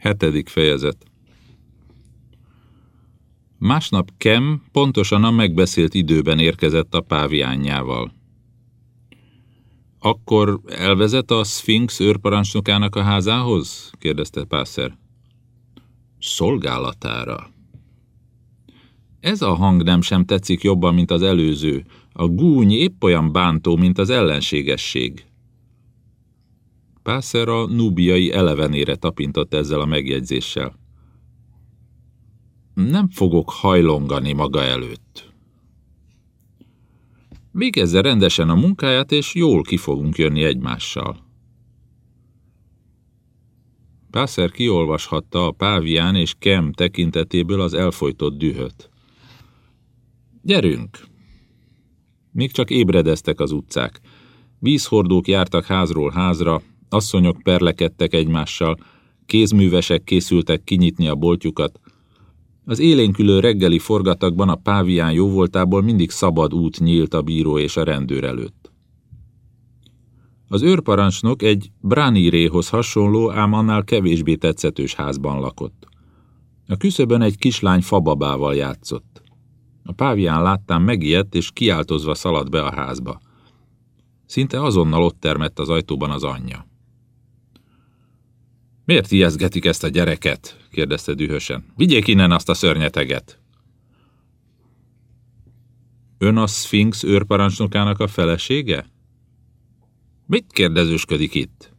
Hetedik fejezet Másnap Kem pontosan a megbeszélt időben érkezett a páviánjával. Akkor elvezet a Sphinx őrparancsnokának a házához? kérdezte Pászer. Szolgálatára. Ez a hang nem sem tetszik jobban, mint az előző. A gúny épp olyan bántó, mint az ellenségesség. Pászer a nubiai elevenére tapintott ezzel a megjegyzéssel. Nem fogok hajlongani maga előtt. Végezze rendesen a munkáját, és jól ki fogunk jönni egymással. Pászer kiolvashatta a pávián és Kem tekintetéből az elfolytott dühöt. Gyerünk! Még csak ébredeztek az utcák. Vízhordók jártak házról házra, asszonyok perlekedtek egymással, kézművesek készültek kinyitni a boltjukat. Az élénkülő reggeli forgatagban a pávián jóvoltából mindig szabad út nyílt a bíró és a rendőr előtt. Az őrparancsnok egy Braníréhoz hasonló, ám annál kevésbé tetszetős házban lakott. A küszöbön egy kislány fababával játszott. A pávián láttán megijedt, és kiáltozva szaladt be a házba. Szinte azonnal ott termett az ajtóban az anyja. Miért ijeszgetik ezt a gyereket? kérdezte dühösen. Vigyék innen azt a szörnyeteget! Ön a Sphinx őrparancsnokának a felesége? Mit kérdezősködik itt?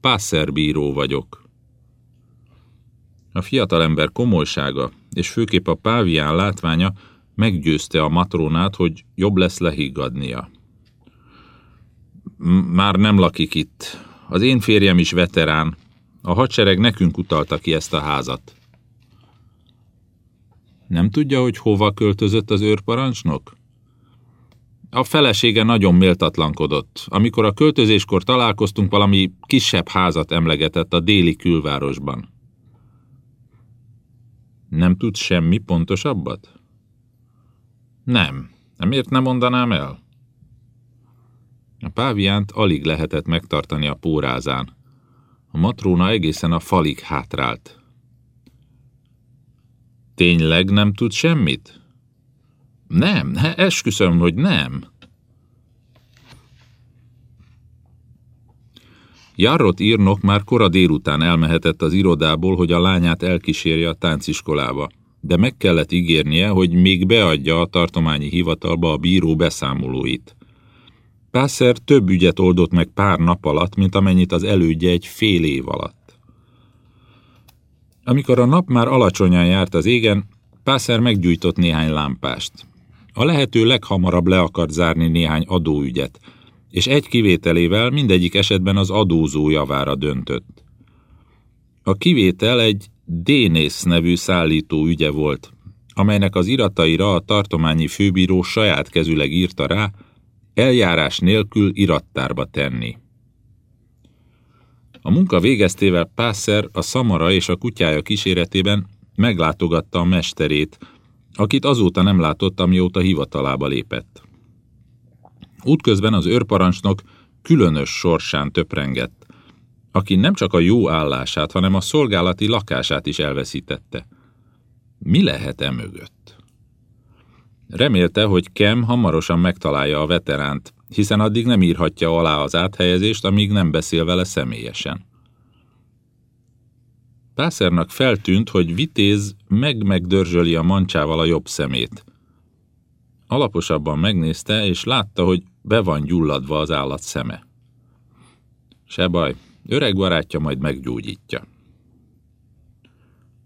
Pásszerbíró vagyok. A fiatalember komolysága, és főképp a pávián látványa meggyőzte a matrónát, hogy jobb lesz lehiggadnia. Már nem lakik itt. Az én férjem is veterán. A hadsereg nekünk utalta ki ezt a házat. Nem tudja, hogy hova költözött az őrparancsnok? A felesége nagyon méltatlankodott. Amikor a költözéskor találkoztunk, valami kisebb házat emlegetett a déli külvárosban. Nem tud semmi pontosabbat? Nem. Miért nem mondanám el? A páviánt alig lehetett megtartani a pórázán. A matróna egészen a falig hátrált. Tényleg nem tud semmit? Nem, esküszöm, hogy nem. Jarrott írnok már kora délután elmehetett az irodából, hogy a lányát elkísérje a tánciskolába, de meg kellett ígérnie, hogy még beadja a tartományi hivatalba a bíró beszámolóit. Pászer több ügyet oldott meg pár nap alatt, mint amennyit az elődje egy fél év alatt. Amikor a nap már alacsonyan járt az égen, Pászer meggyújtott néhány lámpást. A lehető leghamarabb le akart zárni néhány adóügyet, és egy kivételével mindegyik esetben az adózó javára döntött. A kivétel egy Dénész nevű szállító ügye volt, amelynek az irataira a tartományi főbíró saját kezüleg írta rá, eljárás nélkül irattárba tenni. A munka végeztével Pászer a szamara és a kutyája kíséretében meglátogatta a mesterét, akit azóta nem látott, amióta hivatalába lépett. Útközben az őrparancsnok különös sorsán töprengett, aki nem csak a jó állását, hanem a szolgálati lakását is elveszítette. Mi lehet e mögött? Remélte, hogy Kem hamarosan megtalálja a veteránt, hiszen addig nem írhatja alá az áthelyezést, amíg nem beszél vele személyesen. Pászernak feltűnt, hogy Vitéz meg-megdörzsöli a mancsával a jobb szemét. Alaposabban megnézte, és látta, hogy be van gyulladva az állat szeme. Se baj, öreg barátja majd meggyógyítja.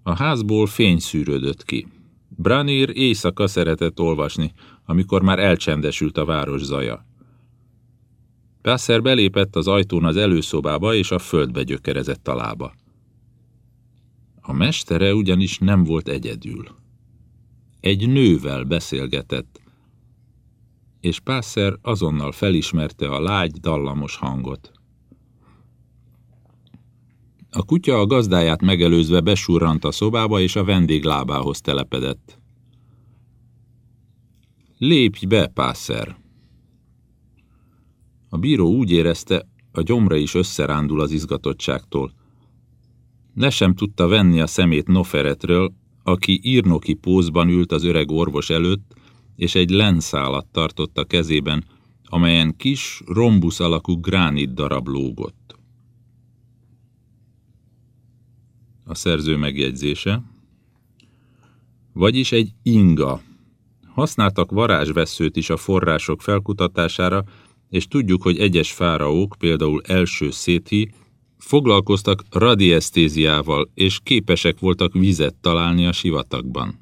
A házból fény szűrődött ki. Branir éjszaka szeretett olvasni, amikor már elcsendesült a város zaja. Pászer belépett az ajtón az előszobába, és a földbe gyökerezett a lába. A mestere ugyanis nem volt egyedül. Egy nővel beszélgetett, és Pászer azonnal felismerte a lágy, dallamos hangot. A kutya a gazdáját megelőzve besurrant a szobába, és a vendég lábához telepedett. Lépj be, Pászer! A bíró úgy érezte, a gyomra is összerándul az izgatottságtól. Le sem tudta venni a szemét Noferetről, aki írnoki pózban ült az öreg orvos előtt, és egy lenszálat tartott a kezében, amelyen kis, rombusz alakú gránit darab lógott. A szerző megjegyzése. Vagyis egy inga. Használtak varázsveszőt is a források felkutatására, és tudjuk, hogy egyes fáraók, például első Széthi, foglalkoztak radiesztéziával, és képesek voltak vizet találni a sivatagban.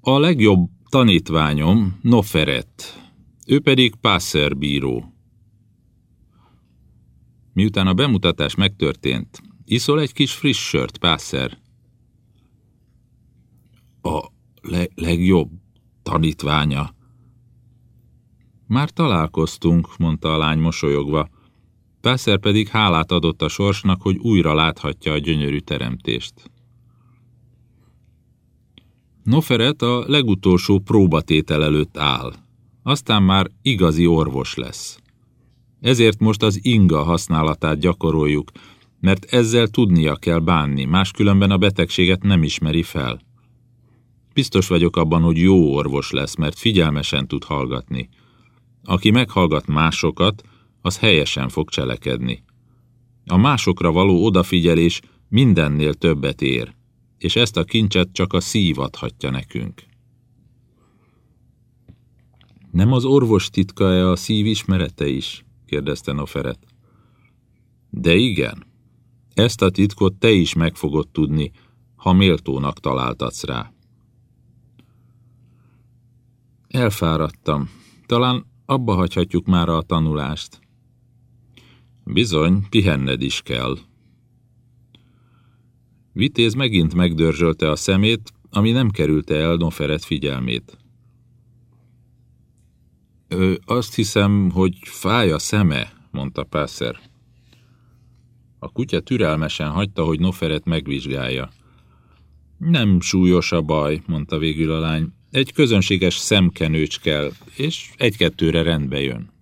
A legjobb tanítványom Noferet, ő pedig Pászer bíró. Miután a bemutatás megtörtént, iszol egy kis friss sört, Pászer? A le legjobb tanítványa. Már találkoztunk, mondta a lány mosolyogva. Pászer pedig hálát adott a sorsnak, hogy újra láthatja a gyönyörű teremtést. Noferet a legutolsó próbatétel előtt áll. Aztán már igazi orvos lesz. Ezért most az inga használatát gyakoroljuk, mert ezzel tudnia kell bánni, máskülönben a betegséget nem ismeri fel. Biztos vagyok abban, hogy jó orvos lesz, mert figyelmesen tud hallgatni. Aki meghallgat másokat, az helyesen fog cselekedni. A másokra való odafigyelés mindennél többet ér, és ezt a kincset csak a szív adhatja nekünk. Nem az orvos titka-e a szív ismerete is? Kérdezte Noferet. De igen, ezt a titkot te is meg fogod tudni, ha méltónak találtatsz rá. Elfáradtam. Talán abba hagyhatjuk már a tanulást. Bizony, pihenned is kell. Vitéz megint megdörzsölte a szemét, ami nem kerülte el Noferet figyelmét. Ö, azt hiszem, hogy fáj a szeme, mondta Pászer. A kutya türelmesen hagyta, hogy Noferet megvizsgálja. Nem súlyos a baj, mondta végül a lány. Egy közönséges szemkenőcs kell, és egy-kettőre rendbe jön.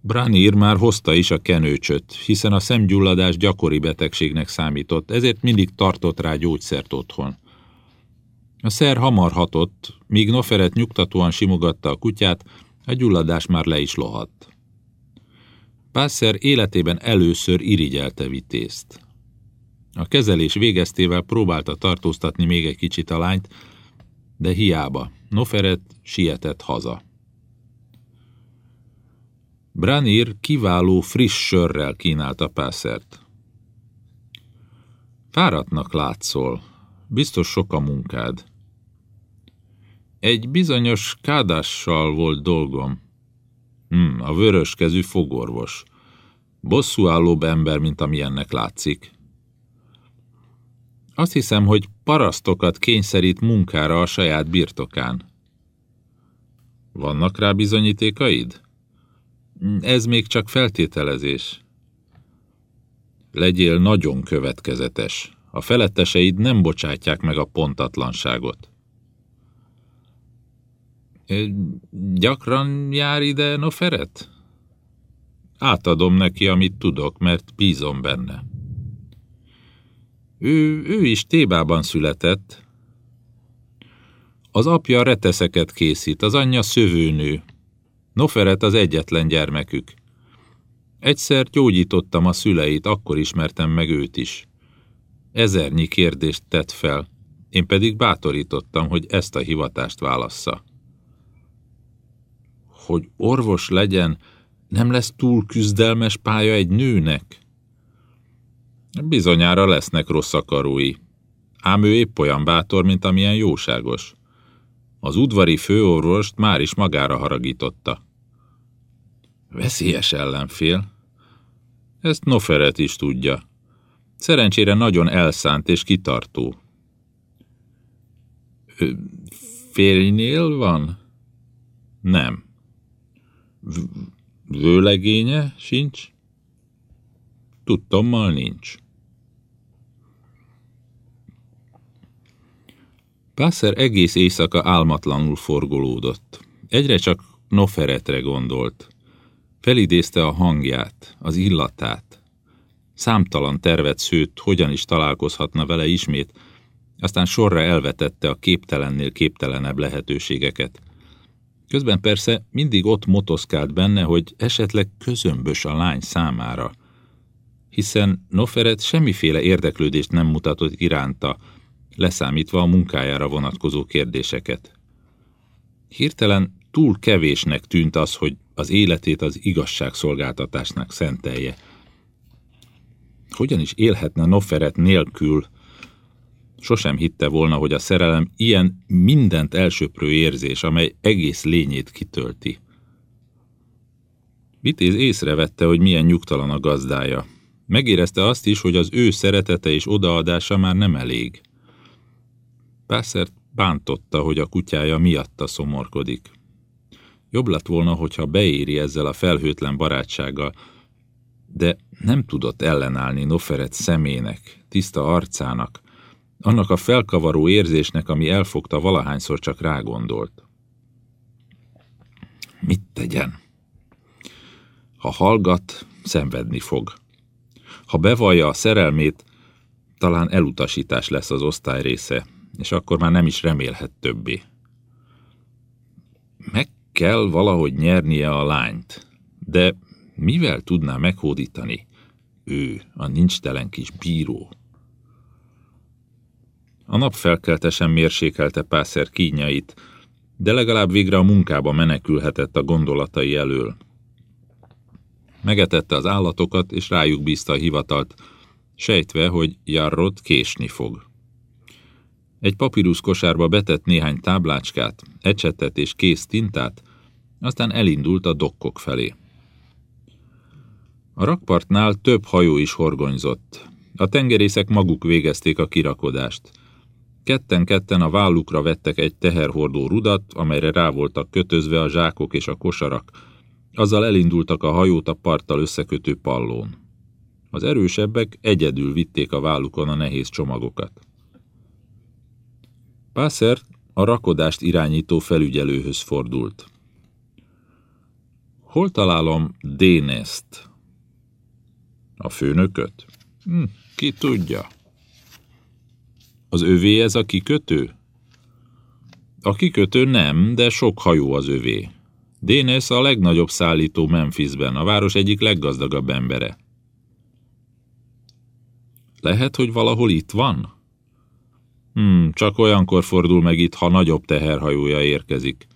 Branir már hozta is a kenőcsöt, hiszen a szemgyulladás gyakori betegségnek számított, ezért mindig tartott rá gyógyszert otthon. A szer hamar hatott, míg Noferet nyugtatóan simogatta a kutyát, a gyulladás már le is lohadt. Pászer életében először irigyelte vitézt. A kezelés végeztével próbálta tartóztatni még egy kicsit a lányt, de hiába. Noferet sietett haza. Branir kiváló friss sörrel kínálta Pászert. Fáradtnak látszol, biztos sok a munkád. Egy bizonyos kádással volt dolgom. Hm, a vörös kezű fogorvos. Bosszúállóbb ember, mint amilyennek látszik. Azt hiszem, hogy parasztokat kényszerít munkára a saját birtokán. Vannak rá bizonyítékaid? Ez még csak feltételezés. Legyél nagyon következetes. A feletteseid nem bocsátják meg a pontatlanságot. Gyakran jár ide Noferet? Átadom neki, amit tudok, mert bízom benne. Ő, ő is Tébában született. Az apja reteszeket készít, az anyja szövőnő. Noferet az egyetlen gyermekük. Egyszer gyógyítottam a szüleit, akkor ismertem meg őt is. Ezernyi kérdést tett fel, én pedig bátorítottam, hogy ezt a hivatást válassza. Hogy orvos legyen, nem lesz túl küzdelmes pálya egy nőnek? Bizonyára lesznek rossz akarói. Ám ő épp olyan bátor, mint amilyen jóságos. Az udvari főorvost már is magára haragította. Veszélyes ellenfél. Ezt Noferet is tudja. Szerencsére nagyon elszánt és kitartó. Férjnél van? Nem. Vőlegénye sincs? Tudtommal nincs. Pászer egész éjszaka álmatlanul forgolódott. Egyre csak Noferetre gondolt. Felidézte a hangját, az illatát. Számtalan tervet szőtt, hogyan is találkozhatna vele ismét, aztán sorra elvetette a képtelennél képtelenebb lehetőségeket. Közben persze mindig ott motoszkált benne, hogy esetleg közömbös a lány számára, hiszen Noferet semmiféle érdeklődést nem mutatott iránta, leszámítva a munkájára vonatkozó kérdéseket. Hirtelen túl kevésnek tűnt az, hogy az életét az igazságszolgáltatásnak szentelje. Hogyan is élhetne Noferet nélkül? Sosem hitte volna, hogy a szerelem ilyen mindent elsöprő érzés, amely egész lényét kitölti. Vitéz észrevette, hogy milyen nyugtalan a gazdája. Megérezte azt is, hogy az ő szeretete és odaadása már nem elég. Pászert bántotta, hogy a kutyája miatta szomorkodik. Jobb lett volna, hogyha beéri ezzel a felhőtlen barátsággal, de nem tudott ellenállni Noferet szemének, tiszta arcának, annak a felkavaró érzésnek, ami elfogta valahányszor csak rágondolt. Mit tegyen? Ha hallgat, szenvedni fog. Ha bevallja a szerelmét, talán elutasítás lesz az osztály része, és akkor már nem is remélhet többé. Meg kell valahogy nyernie a lányt, de mivel tudná meghódítani? Ő, a nincstelen kis bíró. A nap felkeltesen mérsékelte Pászer kínjait, de legalább végre a munkába menekülhetett a gondolatai elől. Megetette az állatokat, és rájuk bízta a hivatalt, sejtve, hogy Jarrot késni fog. Egy papírusz kosárba betett néhány táblácskát, ecsetet és kész tintát, aztán elindult a dokkok felé. A rakpartnál több hajó is horgonyzott. A tengerészek maguk végezték a kirakodást. Ketten-ketten a vállukra vettek egy teherhordó rudat, amelyre rá voltak kötözve a zsákok és a kosarak. Azzal elindultak a hajót a parttal összekötő pallón. Az erősebbek egyedül vitték a vállukon a nehéz csomagokat. Pászer a rakodást irányító felügyelőhöz fordult. Hol találom Déneszt? A főnököt? Hm, ki tudja. Az övé ez a kikötő? A kikötő nem, de sok hajó az övé. Dénes a legnagyobb szállító Memphisben, a város egyik leggazdagabb embere. Lehet, hogy valahol itt van? Hmm, csak olyankor fordul meg itt, ha nagyobb teherhajója érkezik.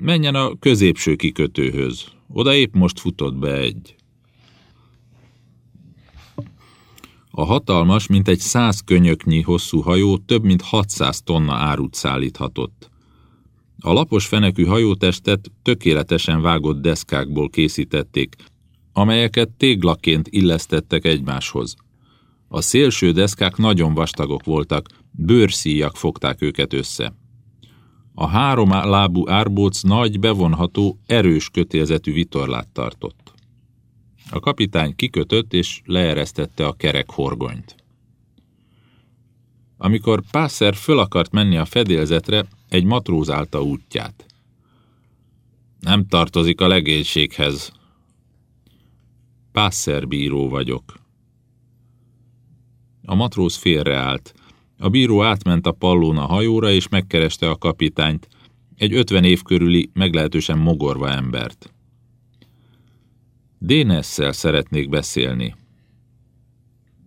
Menjen a középső kikötőhöz. Oda épp most futott be egy. A hatalmas, mint egy száz könyöknyi hosszú hajó több mint 600 tonna árut szállíthatott. A lapos fenekű hajótestet tökéletesen vágott deszkákból készítették, amelyeket téglaként illesztettek egymáshoz. A szélső deszkák nagyon vastagok voltak, bőrszíjak fogták őket össze. A három lábú árbóc nagy, bevonható, erős kötélzetű vitorlát tartott. A kapitány kikötött és leeresztette a kerek horgonyt. Amikor Pászer föl akart menni a fedélzetre, egy matróz állta útját. Nem tartozik a legénységhez. Pászer bíró vagyok. A matróz félreállt. A bíró átment a pallón a hajóra, és megkereste a kapitányt, egy ötven év körüli, meglehetősen mogorva embert. Dénesszel szeretnék beszélni.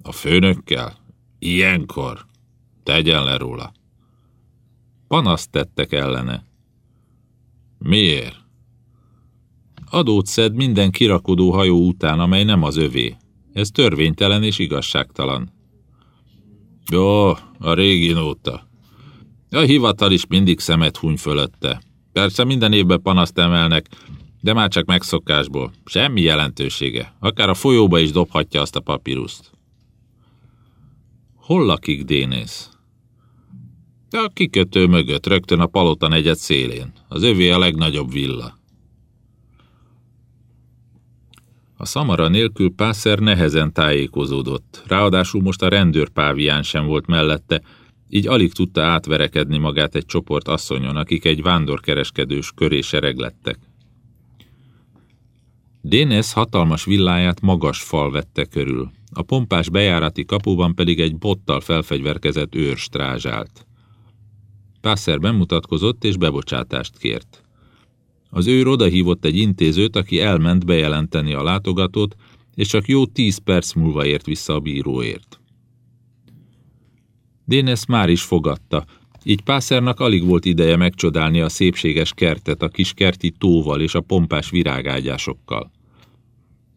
A főnökkel? Ilyenkor? Tegyen le róla. Panaszt tettek ellene. Miért? Adót szed minden kirakodó hajó után, amely nem az övé. Ez törvénytelen és igazságtalan. Jó, a régi óta. A hivatal is mindig szemet huny fölötte. Persze minden évben panaszt emelnek, de már csak megszokásból. Semmi jelentősége. Akár a folyóba is dobhatja azt a papíruszt. Hol lakik Dénész? A kikötő mögött, rögtön a palota negyed szélén. Az övé a legnagyobb villa. A szamara nélkül Pászer nehezen tájékozódott, ráadásul most a rendőr pávián sem volt mellette, így alig tudta átverekedni magát egy csoport asszonyon, akik egy vándorkereskedős köré sereglettek. Dénes hatalmas villáját magas fal vette körül, a pompás bejárati kapuban pedig egy bottal felfegyverkezett őr strázsált. Pászer bemutatkozott és bebocsátást kért. Az őr odahívott egy intézőt, aki elment bejelenteni a látogatót, és csak jó tíz perc múlva ért vissza a bíróért. Dénes már is fogadta, így Pászernak alig volt ideje megcsodálni a szépséges kertet a kis kerti tóval és a pompás virágágyásokkal.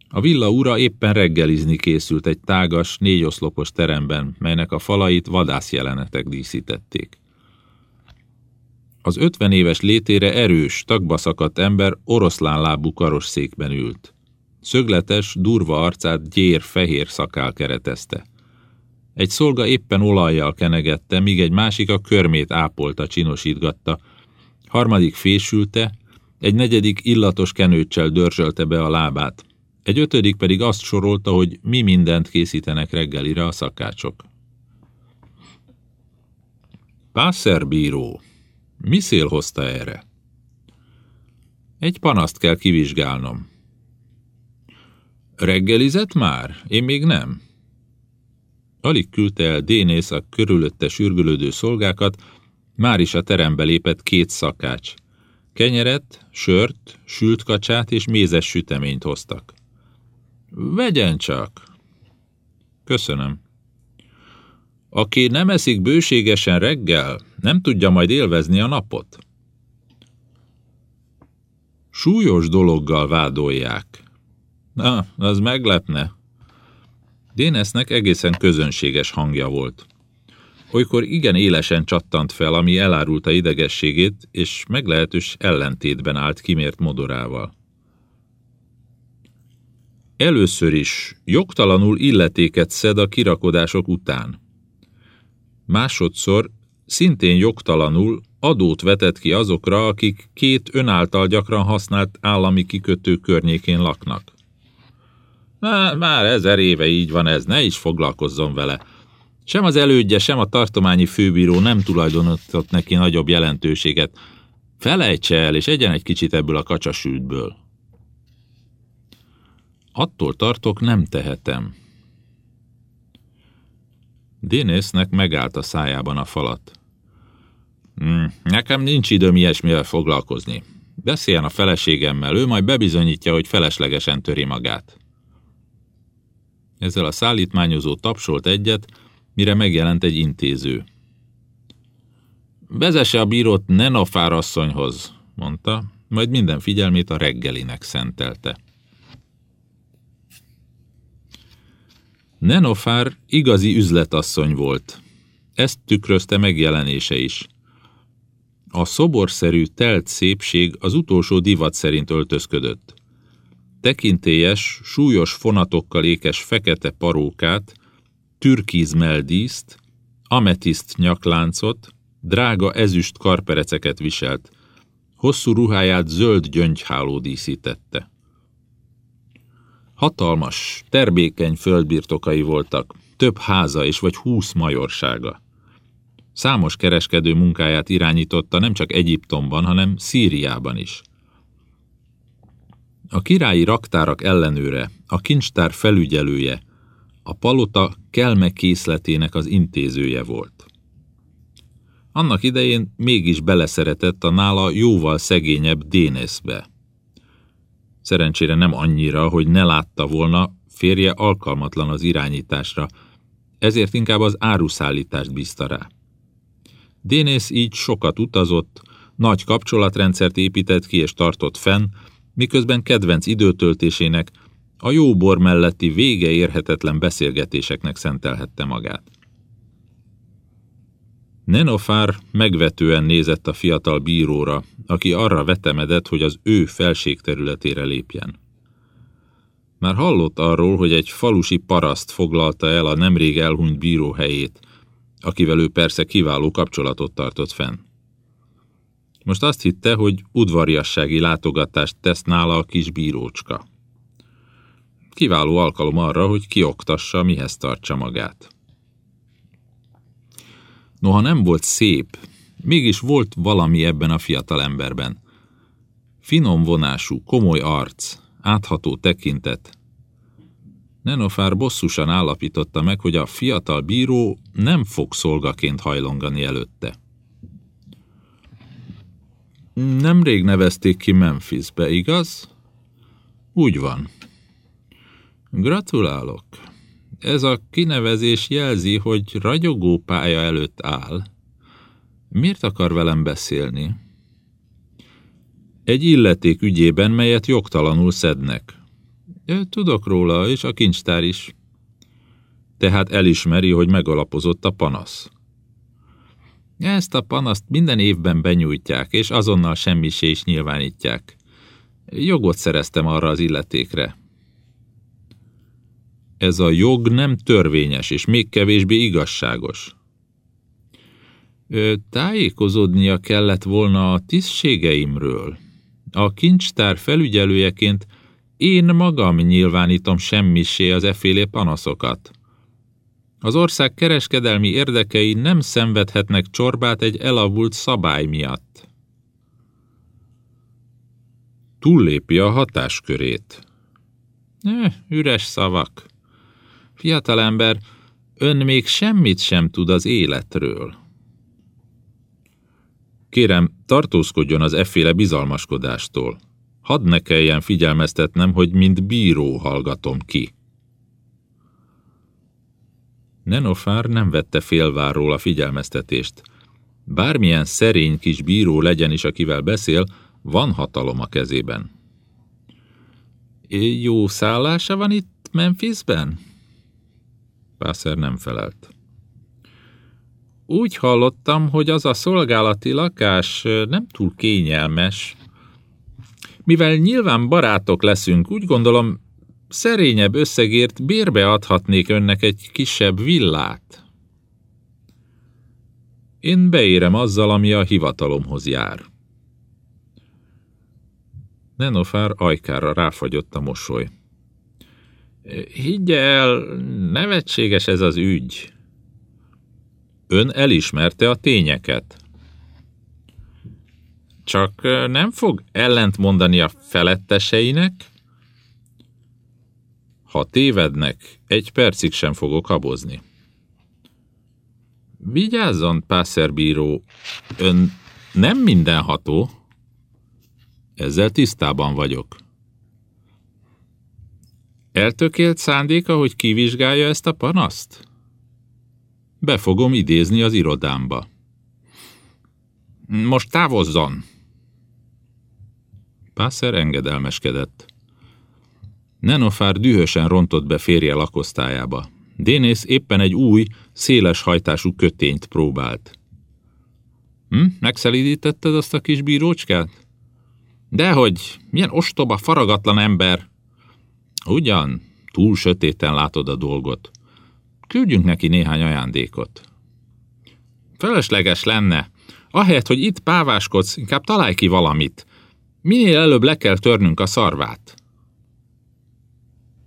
A villa ura éppen reggelizni készült egy tágas, négyoszlopos teremben, melynek a falait vadászjelenetek díszítették. Az ötven éves létére erős, tagba szakadt ember oroszlán lábú karosszékben ült. Szögletes, durva arcát gyér, fehér szakál keretezte. Egy szolga éppen olajjal kenegette, míg egy másik a körmét ápolta, csinosítgatta. Harmadik fésülte, egy negyedik illatos kenőccsel dörzsölte be a lábát. Egy ötödik pedig azt sorolta, hogy mi mindent készítenek reggelire a szakácsok. Pásszerbíró, mi szél hozta erre? Egy panaszt kell kivizsgálnom. Reggelizett már? Én még nem. Alig küldte el Dénész a körülötte sürgülődő szolgákat, már is a terembe lépett két szakács. Kenyeret, sört, sült kacsát és mézes süteményt hoztak. Vegyen csak! Köszönöm. Aki nem eszik bőségesen reggel, nem tudja majd élvezni a napot. Súlyos dologgal vádolják. Na, az meglepne. Dénesznek egészen közönséges hangja volt. Olykor igen élesen csattant fel, ami elárulta idegességét, és meglehetős ellentétben állt kimért modorával. Először is jogtalanul illetéket szed a kirakodások után. Másodszor szintén jogtalanul adót vetett ki azokra, akik két önáltal gyakran használt állami kikötő környékén laknak. Már, már ezer éve így van ez, ne is foglalkozzon vele. Sem az elődje, sem a tartományi főbíró nem tulajdonított neki nagyobb jelentőséget. Felejtse el, és egyen egy kicsit ebből a kacsasűtből. Attól tartok, nem tehetem. Dénésznek megállt a szájában a falat. Hmm, nekem nincs időm ilyesmivel foglalkozni. Beszéljen a feleségemmel, ő majd bebizonyítja, hogy feleslegesen töri magát. Ezzel a szállítmányozó tapsolt egyet, mire megjelent egy intéző. Vezesse a bírót Nenofár asszonyhoz, mondta, majd minden figyelmét a reggelinek szentelte. Nenofár igazi üzletasszony volt. Ezt tükrözte megjelenése is. A szoborszerű telt szépség az utolsó divat szerint öltözködött. Tekintélyes, súlyos fonatokkal ékes fekete parókát, türkíz meldíszt, ametiszt nyakláncot, drága ezüst karpereceket viselt. Hosszú ruháját zöld gyöngyháló díszítette. Hatalmas, terbékeny földbirtokai voltak, több háza és vagy húsz majorsága. Számos kereskedő munkáját irányította nem csak Egyiptomban, hanem Szíriában is. A királyi raktárak ellenőre, a kincstár felügyelője, a palota kelme készletének az intézője volt. Annak idején mégis beleszeretett a nála jóval szegényebb Dénészbe. Szerencsére nem annyira, hogy ne látta volna, férje alkalmatlan az irányításra, ezért inkább az áruszállítást bízta rá. Dénész így sokat utazott, nagy kapcsolatrendszert épített ki és tartott fenn, miközben kedvenc időtöltésének, a jó bor melletti vége érhetetlen beszélgetéseknek szentelhette magát. Nenofár megvetően nézett a fiatal bíróra, aki arra vetemedett, hogy az ő felség területére lépjen. Már hallott arról, hogy egy falusi paraszt foglalta el a nemrég elhunyt bíró helyét, akivel ő persze kiváló kapcsolatot tartott fenn. Most azt hitte, hogy udvariassági látogatást tesz nála a kis bírócska. Kiváló alkalom arra, hogy kioktassa, mihez tartsa magát. Noha nem volt szép, mégis volt valami ebben a fiatal emberben. Finom vonású, komoly arc, átható tekintet. Nenofár bosszusan állapította meg, hogy a fiatal bíró nem fog szolgaként hajlongani előtte. Nemrég nevezték ki Memphisbe, igaz? Úgy van. Gratulálok. Ez a kinevezés jelzi, hogy ragyogó pálya előtt áll. Miért akar velem beszélni? Egy illeték ügyében, melyet jogtalanul szednek. Tudok róla, és a kincstár is. Tehát elismeri, hogy megalapozott a panasz. Ezt a panaszt minden évben benyújtják, és azonnal semmisé is nyilvánítják. Jogot szereztem arra az illetékre. Ez a jog nem törvényes, és még kevésbé igazságos. Tájékozódnia kellett volna a tisztségeimről. A kincstár felügyelőjeként én magam nyilvánítom semmisé az efélé panaszokat. Az ország kereskedelmi érdekei nem szenvedhetnek csorbát egy elavult szabály miatt. Túllépi a hatáskörét. Ne, üres szavak. Fiatalember, ön még semmit sem tud az életről. Kérem, tartózkodjon az efféle bizalmaskodástól. Hadd ne kelljen figyelmeztetnem, hogy mint bíró hallgatom ki. Nenofár nem vette félvárról a figyelmeztetést. Bármilyen szerény kis bíró legyen is, akivel beszél, van hatalom a kezében. Jó szállása van itt Memphisben? Pászer nem felelt. Úgy hallottam, hogy az a szolgálati lakás nem túl kényelmes. Mivel nyilván barátok leszünk, úgy gondolom, szerényebb összegért bérbe adhatnék önnek egy kisebb villát. Én beérem azzal, ami a hivatalomhoz jár. Nenofár ajkára ráfagyott a mosoly. Higgye el, nevetséges ez az ügy. Ön elismerte a tényeket. Csak nem fog ellent mondani a feletteseinek? Ha tévednek, egy percig sem fogok habozni. Vigyázzon, pászerbíró, ön nem mindenható. Ezzel tisztában vagyok. Eltökélt szándéka, hogy kivizsgálja ezt a panaszt? Be fogom idézni az irodámba. Most távozzon! Pászer engedelmeskedett. Nenofár dühösen rontott be férje lakosztályába. Dénész éppen egy új, széles hajtású kötényt próbált. Hm, megszelídítetted azt a kis bírócskát? Dehogy, milyen ostoba, faragatlan ember! Ugyan, túl sötéten látod a dolgot. Küldjünk neki néhány ajándékot. Felesleges lenne. Ahelyett, hogy itt páváskodsz, inkább találj ki valamit. Minél előbb le kell törnünk a szarvát.